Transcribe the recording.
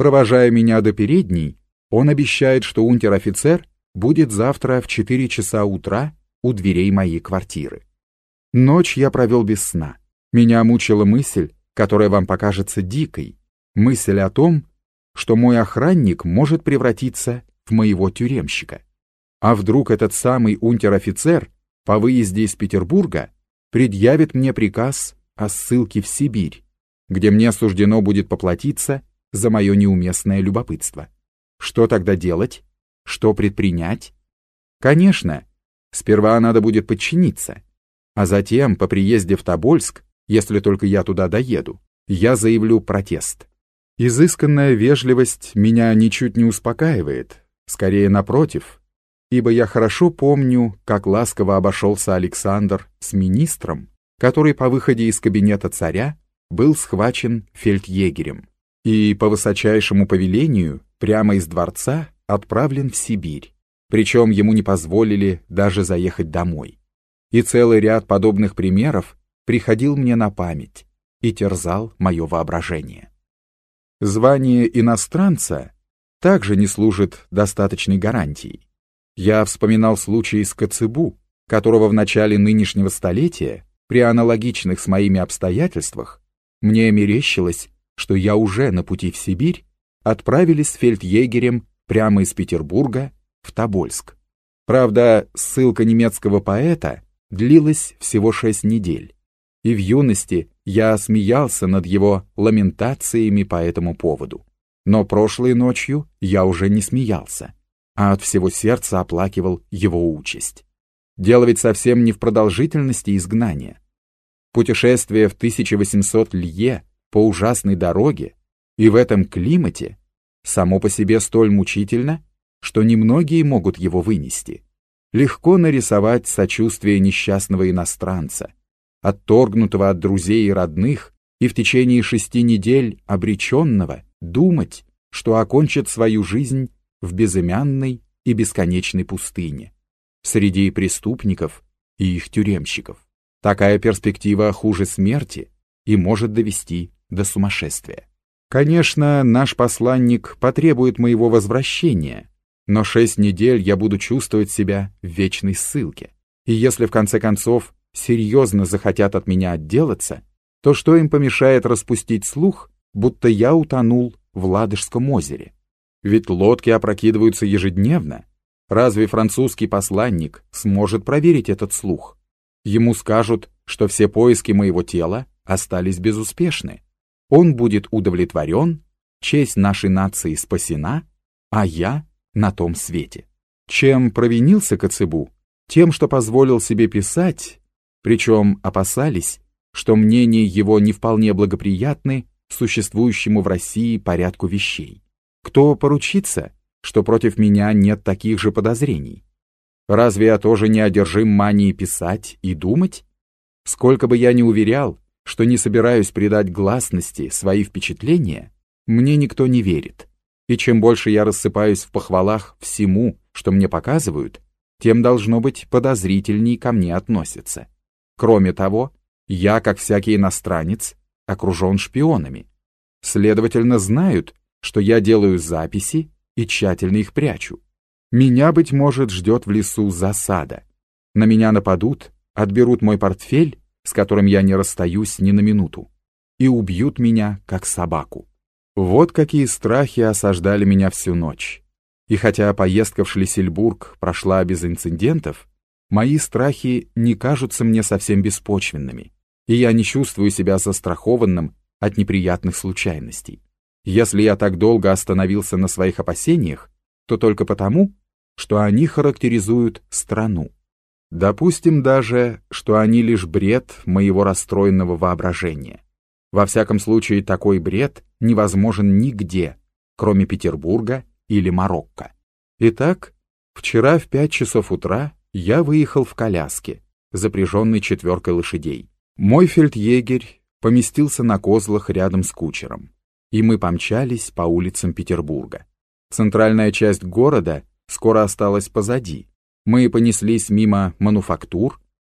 Провожая меня до передней, он обещает, что унтер-офицер будет завтра в 4 часа утра у дверей моей квартиры. Ночь я провел без сна. Меня мучила мысль, которая вам покажется дикой, мысль о том, что мой охранник может превратиться в моего тюремщика. А вдруг этот самый унтер-офицер по выезде из Петербурга предъявит мне приказ о ссылке в Сибирь, где мне суждено будет поплатиться за мое неуместное любопытство. Что тогда делать? Что предпринять? Конечно, сперва надо будет подчиниться, а затем, по приезде в Тобольск, если только я туда доеду, я заявлю протест. Изысканная вежливость меня ничуть не успокаивает, скорее напротив, ибо я хорошо помню, как ласково обошелся Александр с министром, который по выходе из кабинета царя был схвачен фельдъегерем и по высочайшему повелению прямо из дворца отправлен в Сибирь, причем ему не позволили даже заехать домой. И целый ряд подобных примеров приходил мне на память и терзал мое воображение. Звание иностранца также не служит достаточной гарантией. Я вспоминал случай с Коцебу, которого в начале нынешнего столетия, при аналогичных с моими обстоятельствах, мне мерещилось, что я уже на пути в Сибирь, отправились с фельдъегерем прямо из Петербурга в Тобольск. Правда, ссылка немецкого поэта длилась всего шесть недель, и в юности я смеялся над его ламентациями по этому поводу. Но прошлой ночью я уже не смеялся, а от всего сердца оплакивал его участь. Дело ведь совсем не в продолжительности изгнания. Путешествие в 1800 лье по ужасной дороге и в этом климате само по себе столь мучительно, что немногие могут его вынести. Легко нарисовать сочувствие несчастного иностранца, отторгнутого от друзей и родных, и в течение шести недель обреченного думать, что окончит свою жизнь в безымянной и бесконечной пустыне, среди преступников и их тюремщиков. Такая перспектива хуже смерти и может довести до сумасшествия. Конечно, наш посланник потребует моего возвращения, но шесть недель я буду чувствовать себя в вечной ссылке. И если в конце концов серьезно захотят от меня отделаться, то что им помешает распустить слух, будто я утонул в Ладожском озере? Ведь лодки опрокидываются ежедневно. Разве французский посланник сможет проверить этот слух? Ему скажут, что все поиски моего тела остались безуспешны он будет удовлетворен, честь нашей нации спасена, а я на том свете. Чем провинился Коцебу? Тем, что позволил себе писать, причем опасались, что мнения его не вполне благоприятны существующему в России порядку вещей. Кто поручится, что против меня нет таких же подозрений? Разве я тоже не одержим манией писать и думать? Сколько бы я ни уверял, что не собираюсь придать гласности свои впечатления, мне никто не верит. И чем больше я рассыпаюсь в похвалах всему, что мне показывают, тем должно быть подозрительней ко мне относятся. Кроме того, я, как всякий иностранец, окружен шпионами. Следовательно, знают, что я делаю записи и тщательно их прячу. Меня, быть может, ждет в лесу засада. На меня нападут, отберут мой портфель с которым я не расстаюсь ни на минуту, и убьют меня, как собаку. Вот какие страхи осаждали меня всю ночь. И хотя поездка в Шлиссельбург прошла без инцидентов, мои страхи не кажутся мне совсем беспочвенными, и я не чувствую себя застрахованным от неприятных случайностей. Если я так долго остановился на своих опасениях, то только потому, что они характеризуют страну. Допустим даже, что они лишь бред моего расстроенного воображения. Во всяком случае, такой бред невозможен нигде, кроме Петербурга или Марокко. Итак, вчера в пять часов утра я выехал в коляске, запряженной четверкой лошадей. Мой фельдъегерь поместился на козлах рядом с кучером, и мы помчались по улицам Петербурга. Центральная часть города скоро осталась позади, мы понеслись мимо мануфактур,